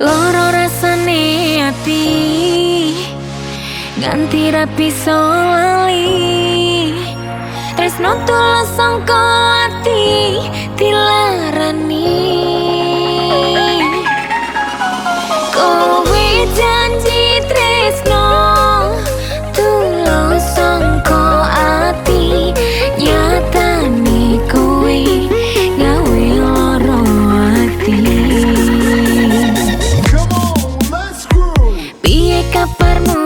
Loro rasane ati Ganti rapi solali Tresno tulus sangka ati Тепер